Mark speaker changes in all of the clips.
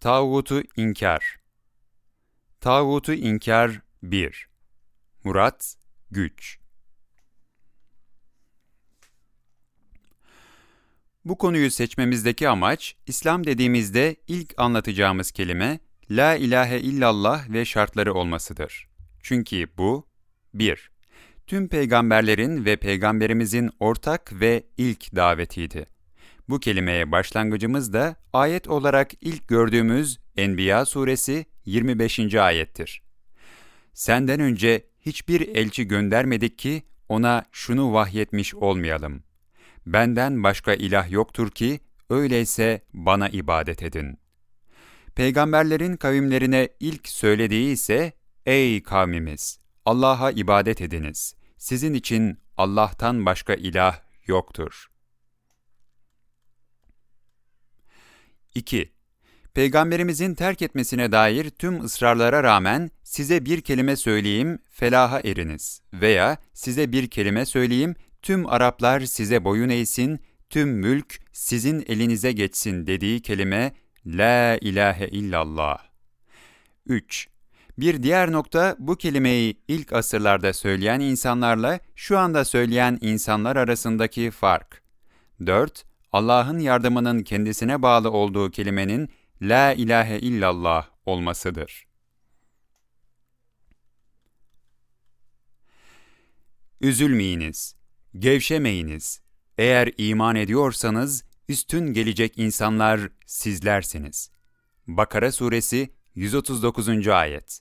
Speaker 1: Tağutu inkar Tağutu inkar 1 Murat, güç Bu konuyu seçmemizdeki amaç, İslam dediğimizde ilk anlatacağımız kelime, La ilahe illallah ve şartları olmasıdır. Çünkü bu, 1. Tüm peygamberlerin ve peygamberimizin ortak ve ilk davetiydi. Bu kelimeye başlangıcımız da ayet olarak ilk gördüğümüz Enbiya suresi 25. ayettir. Senden önce hiçbir elçi göndermedik ki ona şunu vahyetmiş olmayalım. Benden başka ilah yoktur ki öyleyse bana ibadet edin. Peygamberlerin kavimlerine ilk söylediği ise Ey kavmimiz! Allah'a ibadet ediniz. Sizin için Allah'tan başka ilah yoktur. 2. Peygamberimizin terk etmesine dair tüm ısrarlara rağmen size bir kelime söyleyeyim, felaha eriniz veya size bir kelime söyleyeyim, tüm Araplar size boyun eğsin, tüm mülk sizin elinize geçsin dediği kelime La ilahe illallah. 3. Bir diğer nokta bu kelimeyi ilk asırlarda söyleyen insanlarla şu anda söyleyen insanlar arasındaki fark. 4. Allah'ın yardımının kendisine bağlı olduğu kelimenin La ilahe illallah olmasıdır. Üzülmeyiniz, gevşemeyiniz. Eğer iman ediyorsanız üstün gelecek insanlar sizlersiniz. Bakara Suresi 139. Ayet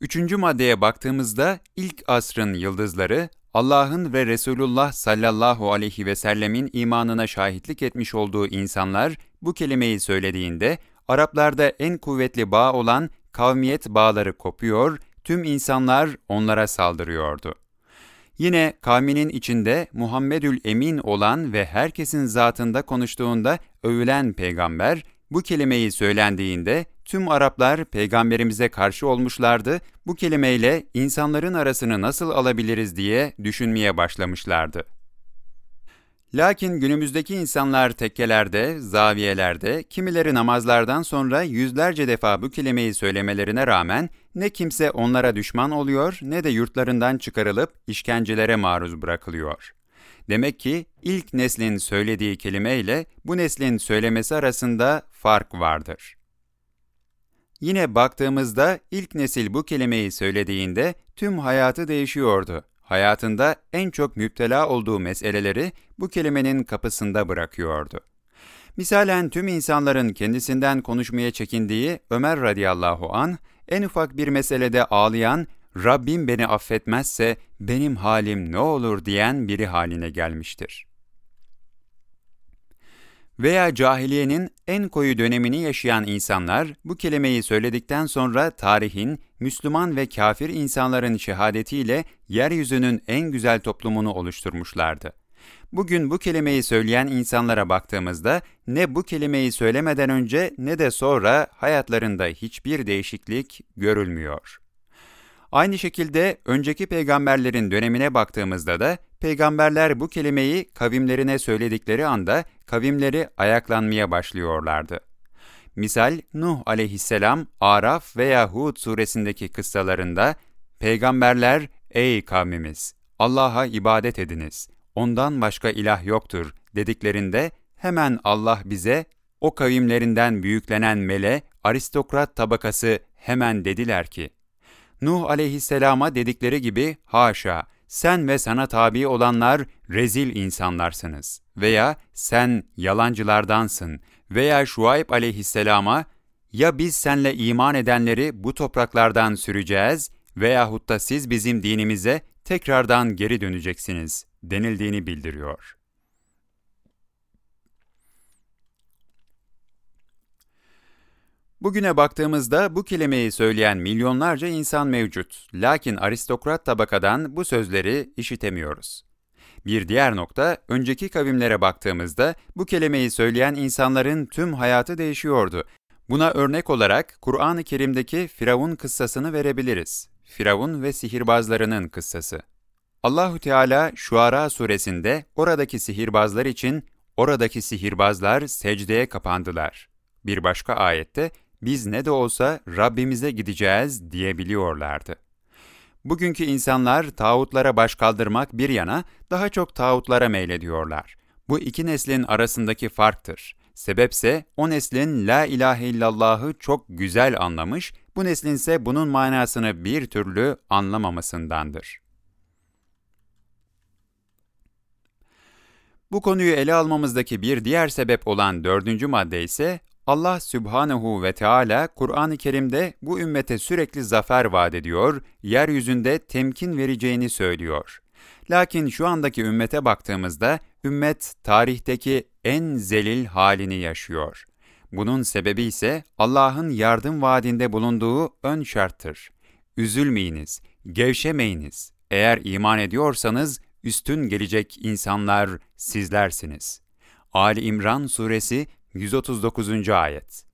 Speaker 1: Üçüncü maddeye baktığımızda ilk asrın yıldızları Allah'ın ve Resulullah sallallahu aleyhi ve sellemin imanına şahitlik etmiş olduğu insanlar bu kelimeyi söylediğinde Araplarda en kuvvetli bağ olan kavmiyet bağları kopuyor, tüm insanlar onlara saldırıyordu. Yine kavminin içinde Muhammedül Emin olan ve herkesin zatında konuştuğunda övülen peygamber, bu kelimeyi söylendiğinde tüm Araplar peygamberimize karşı olmuşlardı, bu kelimeyle insanların arasını nasıl alabiliriz diye düşünmeye başlamışlardı. Lakin günümüzdeki insanlar tekkelerde, zaviyelerde, kimileri namazlardan sonra yüzlerce defa bu kelimeyi söylemelerine rağmen ne kimse onlara düşman oluyor ne de yurtlarından çıkarılıp işkencelere maruz bırakılıyor. Demek ki ilk neslin söylediği kelime ile bu neslin söylemesi arasında fark vardır. Yine baktığımızda ilk nesil bu kelimeyi söylediğinde tüm hayatı değişiyordu. Hayatında en çok müptela olduğu meseleleri bu kelimenin kapısında bırakıyordu. Misalen tüm insanların kendisinden konuşmaya çekindiği Ömer radıyallahu an en ufak bir meselede ağlayan, Rabbim beni affetmezse benim halim ne olur diyen biri haline gelmiştir. Veya cahiliyenin en koyu dönemini yaşayan insanlar bu kelimeyi söyledikten sonra tarihin Müslüman ve kafir insanların şehadetiyle yeryüzünün en güzel toplumunu oluşturmuşlardı. Bugün bu kelimeyi söyleyen insanlara baktığımızda ne bu kelimeyi söylemeden önce ne de sonra hayatlarında hiçbir değişiklik görülmüyor. Aynı şekilde önceki peygamberlerin dönemine baktığımızda da peygamberler bu kelimeyi kavimlerine söyledikleri anda kavimleri ayaklanmaya başlıyorlardı. Misal Nuh aleyhisselam Araf veya Hud suresindeki kıssalarında peygamberler ey kavmimiz Allah'a ibadet ediniz ondan başka ilah yoktur dediklerinde hemen Allah bize o kavimlerinden büyüklenen mele, aristokrat tabakası hemen dediler ki, Nuh aleyhisselama dedikleri gibi haşa, sen ve sana tabi olanlar rezil insanlarsınız veya sen yalancılardansın veya Şuayb aleyhisselama ya biz senle iman edenleri bu topraklardan süreceğiz veyahut da siz bizim dinimize tekrardan geri döneceksiniz denildiğini bildiriyor. Bugüne baktığımızda bu kelimeyi söyleyen milyonlarca insan mevcut. Lakin aristokrat tabakadan bu sözleri işitemiyoruz. Bir diğer nokta, önceki kavimlere baktığımızda bu kelimeyi söyleyen insanların tüm hayatı değişiyordu. Buna örnek olarak Kur'an-ı Kerim'deki Firavun kıssasını verebiliriz. Firavun ve sihirbazlarının kıssası. Allahü Teala Şuara suresinde oradaki sihirbazlar için oradaki sihirbazlar secdeye kapandılar. Bir başka ayette, biz ne de olsa Rabbimize gideceğiz diyebiliyorlardı. Bugünkü insanlar tağutlara baş kaldırmak bir yana daha çok tağutlara meylediyorlar. Bu iki neslin arasındaki farktır. Sebepse o neslin la ilahe illallahı çok güzel anlamış, bu neslin ise bunun manasını bir türlü anlamamasındandır. Bu konuyu ele almamızdaki bir diğer sebep olan dördüncü madde ise Allah Sübhanehu ve Teala Kur'an-ı Kerim'de bu ümmete sürekli zafer vaat ediyor, yeryüzünde temkin vereceğini söylüyor. Lakin şu andaki ümmete baktığımızda ümmet tarihteki en zelil halini yaşıyor. Bunun sebebi ise Allah'ın yardım vaadinde bulunduğu ön şarttır. Üzülmeyiniz, gevşemeyiniz. Eğer iman ediyorsanız üstün gelecek insanlar sizlersiniz. Ali İmran Suresi 139. Ayet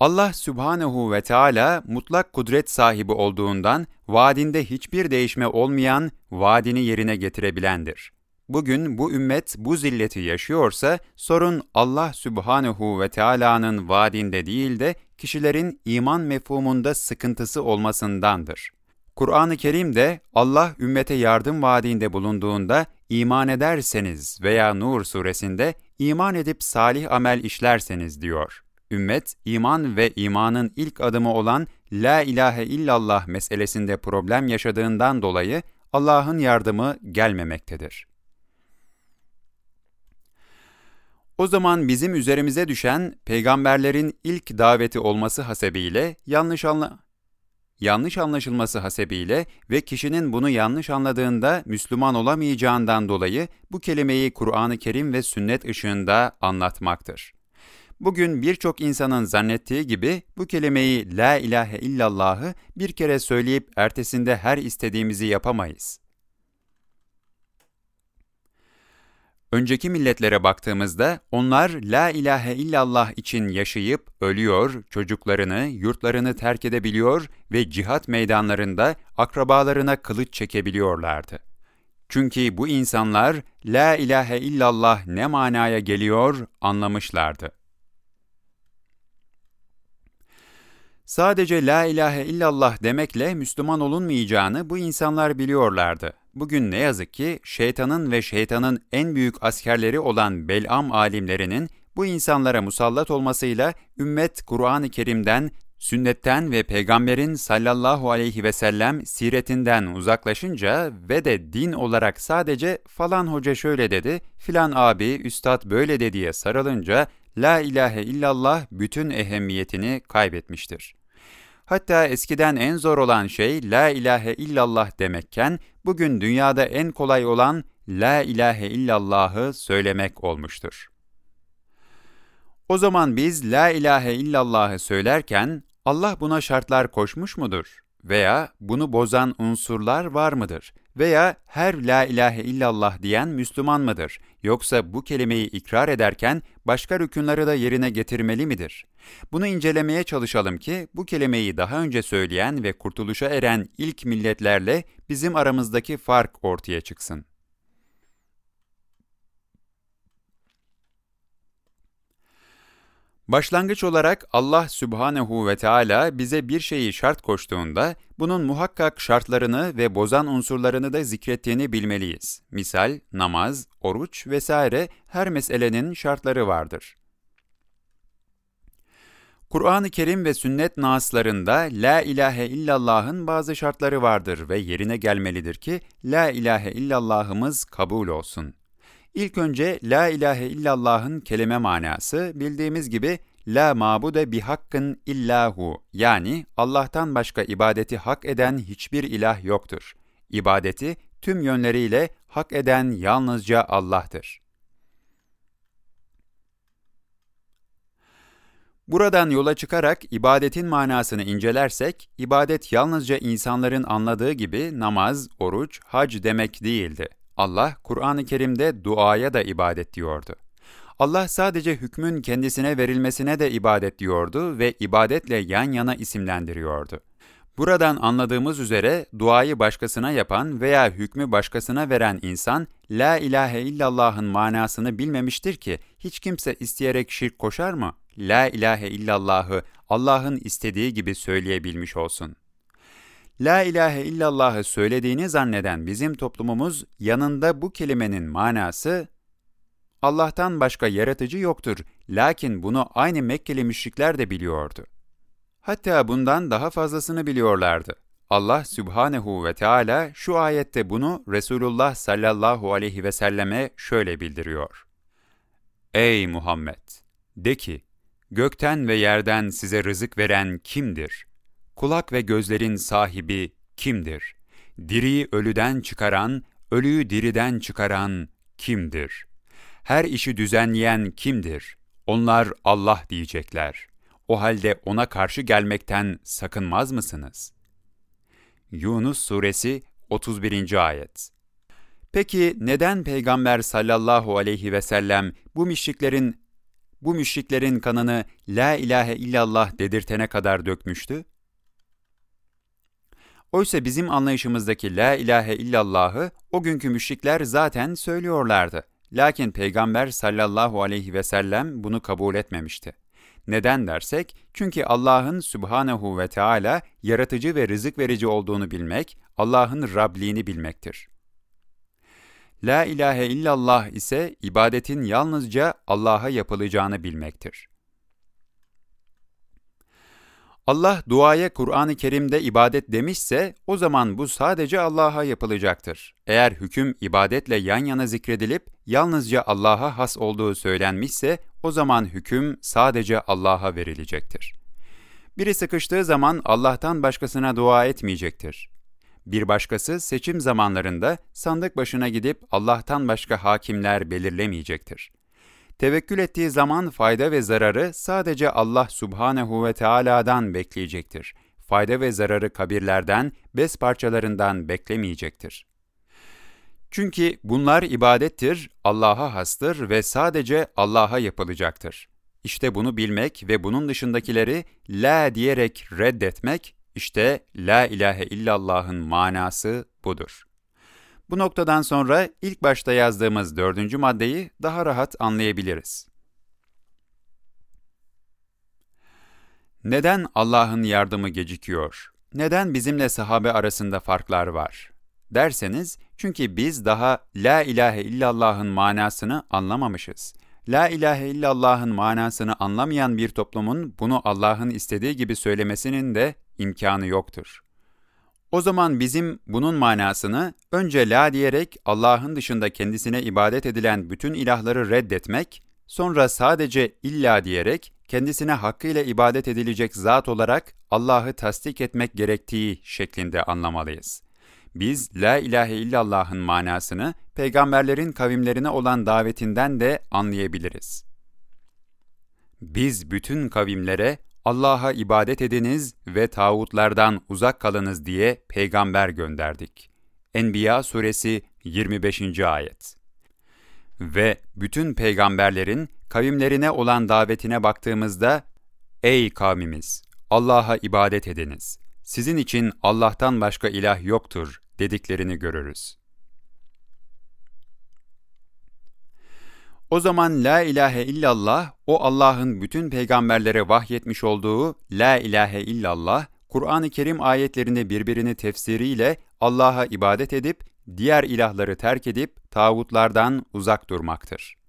Speaker 1: Allah Sübhanehu ve Teala mutlak kudret sahibi olduğundan vaadinde hiçbir değişme olmayan, vaadini yerine getirebilendir. Bugün bu ümmet bu zilleti yaşıyorsa sorun Allah Sübhanehu ve Teala'nın vaadinde değil de kişilerin iman mefhumunda sıkıntısı olmasındandır. Kur'an-ı Kerim'de Allah ümmete yardım vaadinde bulunduğunda iman ederseniz veya Nur suresinde iman edip salih amel işlerseniz diyor. Ümmet, iman ve imanın ilk adımı olan La ilahe illallah meselesinde problem yaşadığından dolayı Allah'ın yardımı gelmemektedir. O zaman bizim üzerimize düşen peygamberlerin ilk daveti olması hasebiyle yanlış anla yanlış anlaşılması hasebiyle ve kişinin bunu yanlış anladığında Müslüman olamayacağından dolayı bu kelimeyi Kur'an-ı Kerim ve sünnet ışığında anlatmaktır. Bugün birçok insanın zannettiği gibi bu kelimeyi La ilahe illallah'ı bir kere söyleyip ertesinde her istediğimizi yapamayız. Önceki milletlere baktığımızda onlar la ilahe illallah için yaşayıp ölüyor, çocuklarını, yurtlarını terk edebiliyor ve cihat meydanlarında akrabalarına kılıç çekebiliyorlardı. Çünkü bu insanlar la ilahe illallah ne manaya geliyor anlamışlardı. Sadece la ilahe illallah demekle Müslüman olunmayacağını bu insanlar biliyorlardı. Bugün ne yazık ki şeytanın ve şeytanın en büyük askerleri olan Belam alimlerinin bu insanlara musallat olmasıyla ümmet Kur'an-ı Kerim'den, sünnetten ve peygamberin sallallahu aleyhi ve sellem siretinden uzaklaşınca ve de din olarak sadece falan hoca şöyle dedi, filan abi, üstad böyle dediye sarılınca La ilahe illallah bütün ehemmiyetini kaybetmiştir. Hatta eskiden en zor olan şey La ilahe illallah demekken, bugün dünyada en kolay olan La ilahe illallah'ı söylemek olmuştur. O zaman biz La ilahe illallah'ı söylerken Allah buna şartlar koşmuş mudur? Veya bunu bozan unsurlar var mıdır? Veya her la ilahe illallah diyen Müslüman mıdır? Yoksa bu kelimeyi ikrar ederken başka rükünleri de yerine getirmeli midir? Bunu incelemeye çalışalım ki bu kelimeyi daha önce söyleyen ve kurtuluşa eren ilk milletlerle bizim aramızdaki fark ortaya çıksın. Başlangıç olarak Allah Sübhanehu ve Teala bize bir şeyi şart koştuğunda bunun muhakkak şartlarını ve bozan unsurlarını da zikrettiğini bilmeliyiz. Misal, namaz, oruç vesaire her meselenin şartları vardır. Kur'an-ı Kerim ve sünnet naslarında La ilahe illallah'ın bazı şartları vardır ve yerine gelmelidir ki La ilahe illallah'ımız kabul olsun. İlk önce La ilahe illallah'ın kelime manası bildiğimiz gibi La mabude bi hakkın illahu yani Allah'tan başka ibadeti hak eden hiçbir ilah yoktur. İbadeti tüm yönleriyle hak eden yalnızca Allah'tır. Buradan yola çıkarak ibadetin manasını incelersek, ibadet yalnızca insanların anladığı gibi namaz, oruç, hac demek değildi. Allah, Kur'an-ı Kerim'de duaya da ibadet diyordu. Allah sadece hükmün kendisine verilmesine de ibadet diyordu ve ibadetle yan yana isimlendiriyordu. Buradan anladığımız üzere duayı başkasına yapan veya hükmü başkasına veren insan la ilahe illallah'ın manasını bilmemiştir ki hiç kimse isteyerek şirk koşar mı? La ilahe illallah'ı Allah'ın istediği gibi söyleyebilmiş olsun. La ilahe illallah'ı söylediğini zanneden bizim toplumumuz yanında bu kelimenin manası Allah'tan başka yaratıcı yoktur. Lakin bunu aynı Mekkeli müşrikler de biliyordu. Hatta bundan daha fazlasını biliyorlardı. Allah Sübhanehu ve Teala şu ayette bunu Resulullah sallallahu aleyhi ve selleme şöyle bildiriyor. Ey Muhammed! De ki, gökten ve yerden size rızık veren kimdir? Kulak ve gözlerin sahibi kimdir? Diriyi ölüden çıkaran, ölüyü diriden çıkaran kimdir? Her işi düzenleyen kimdir? Onlar Allah diyecekler.'' O halde ona karşı gelmekten sakınmaz mısınız? Yunus Suresi 31. Ayet Peki neden Peygamber sallallahu aleyhi ve sellem bu müşriklerin bu müşriklerin kanını la ilahe illallah dedirtene kadar dökmüştü? Oysa bizim anlayışımızdaki la ilahe illallahı o günkü müşrikler zaten söylüyorlardı. Lakin Peygamber sallallahu aleyhi ve sellem bunu kabul etmemişti. Neden dersek, çünkü Allah'ın Subhanehu ve Teala yaratıcı ve rızık verici olduğunu bilmek, Allah'ın Rabliğini bilmektir. La ilahe illallah ise ibadetin yalnızca Allah'a yapılacağını bilmektir. Allah duaya Kur'an-ı Kerim'de ibadet demişse o zaman bu sadece Allah'a yapılacaktır. Eğer hüküm ibadetle yan yana zikredilip yalnızca Allah'a has olduğu söylenmişse o zaman hüküm sadece Allah'a verilecektir. Biri sıkıştığı zaman Allah'tan başkasına dua etmeyecektir. Bir başkası seçim zamanlarında sandık başına gidip Allah'tan başka hakimler belirlemeyecektir. Tevekkül ettiği zaman fayda ve zararı sadece Allah Subhanehu ve Teala'dan bekleyecektir. Fayda ve zararı kabirlerden, bez parçalarından beklemeyecektir. Çünkü bunlar ibadettir, Allah'a hastır ve sadece Allah'a yapılacaktır. İşte bunu bilmek ve bunun dışındakileri la diyerek reddetmek, işte la ilahe illallah'ın manası budur. Bu noktadan sonra ilk başta yazdığımız dördüncü maddeyi daha rahat anlayabiliriz. Neden Allah'ın yardımı gecikiyor? Neden bizimle sahabe arasında farklar var? Derseniz, çünkü biz daha La ilahe illallah'ın manasını anlamamışız. La ilahe illallah'ın manasını anlamayan bir toplumun bunu Allah'ın istediği gibi söylemesinin de imkanı yoktur. O zaman bizim bunun manasını önce la diyerek Allah'ın dışında kendisine ibadet edilen bütün ilahları reddetmek, sonra sadece illa diyerek kendisine hakkıyla ibadet edilecek zat olarak Allah'ı tasdik etmek gerektiği şeklinde anlamalıyız. Biz la ilahe illallah'ın manasını peygamberlerin kavimlerine olan davetinden de anlayabiliriz. Biz bütün kavimlere Allah'a ibadet ediniz ve tağutlardan uzak kalınız diye peygamber gönderdik. Enbiya suresi 25. ayet. Ve bütün peygamberlerin kavimlerine olan davetine baktığımızda Ey kavmimiz! Allah'a ibadet ediniz. Sizin için Allah'tan başka ilah yoktur dediklerini görürüz. O zaman la ilahe illallah, o Allah'ın bütün peygamberlere vahyetmiş olduğu la ilahe illallah, Kur'an-ı Kerim ayetlerini birbirini tefsiriyle Allah'a ibadet edip, diğer ilahları terk edip, tağutlardan uzak durmaktır.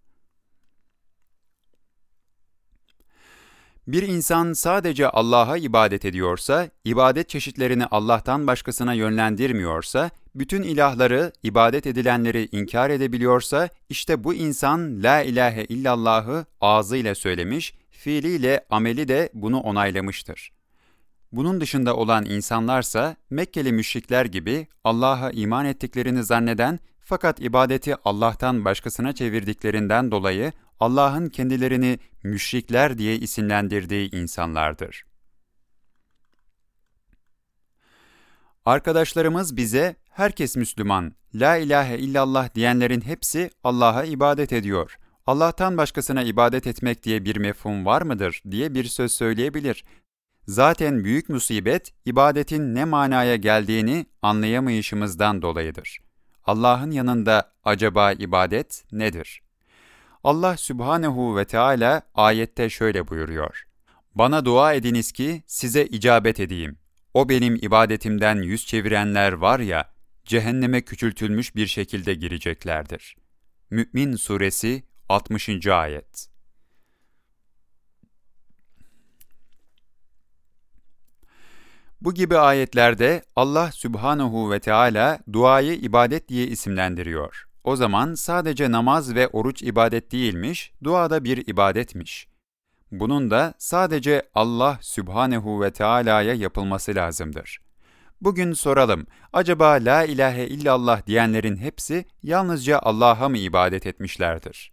Speaker 1: Bir insan sadece Allah'a ibadet ediyorsa, ibadet çeşitlerini Allah'tan başkasına yönlendirmiyorsa, bütün ilahları, ibadet edilenleri inkar edebiliyorsa, işte bu insan La ilahe illallahı ağzıyla söylemiş, fiiliyle, ameli de bunu onaylamıştır. Bunun dışında olan insanlarsa Mekkeli müşrikler gibi Allah'a iman ettiklerini zanneden fakat ibadeti Allah'tan başkasına çevirdiklerinden dolayı Allah'ın kendilerini müşrikler diye isimlendirdiği insanlardır. Arkadaşlarımız bize herkes Müslüman, la ilahe illallah diyenlerin hepsi Allah'a ibadet ediyor. Allah'tan başkasına ibadet etmek diye bir mefhum var mıdır diye bir söz söyleyebilir. Zaten büyük musibet, ibadetin ne manaya geldiğini anlayamayışımızdan dolayıdır. Allah'ın yanında acaba ibadet nedir? Allah Sübhanehu ve Teala ayette şöyle buyuruyor. Bana dua ediniz ki size icabet edeyim. O benim ibadetimden yüz çevirenler var ya, cehenneme küçültülmüş bir şekilde gireceklerdir. Mü'min Suresi 60. Ayet Bu gibi ayetlerde Allah Sübhanehu ve Teala duayı ibadet diye isimlendiriyor. O zaman sadece namaz ve oruç ibadet değilmiş, dua da bir ibadetmiş. Bunun da sadece Allah Sübhanehu ve Teala'ya yapılması lazımdır. Bugün soralım, acaba la ilahe illallah diyenlerin hepsi yalnızca Allah'a mı ibadet etmişlerdir?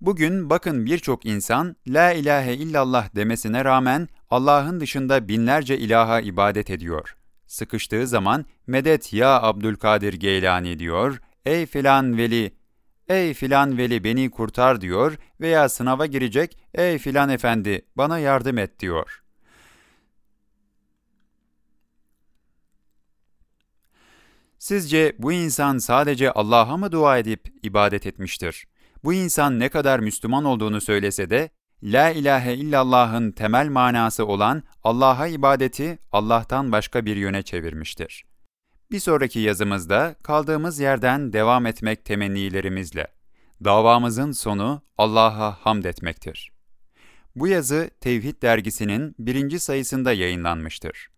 Speaker 1: Bugün bakın birçok insan la ilahe illallah demesine rağmen Allah'ın dışında binlerce ilaha ibadet ediyor. Sıkıştığı zaman medet ya Abdülkadir Geylani diyor, ey filan veli, ey filan veli beni kurtar diyor veya sınava girecek, ey filan efendi bana yardım et diyor. Sizce bu insan sadece Allah'a mı dua edip ibadet etmiştir? Bu insan ne kadar Müslüman olduğunu söylese de, La ilahe illallah'ın temel manası olan Allah'a ibadeti Allah'tan başka bir yöne çevirmiştir. Bir sonraki yazımızda kaldığımız yerden devam etmek temennilerimizle. Davamızın sonu Allah'a hamd etmektir. Bu yazı Tevhid dergisinin birinci sayısında yayınlanmıştır.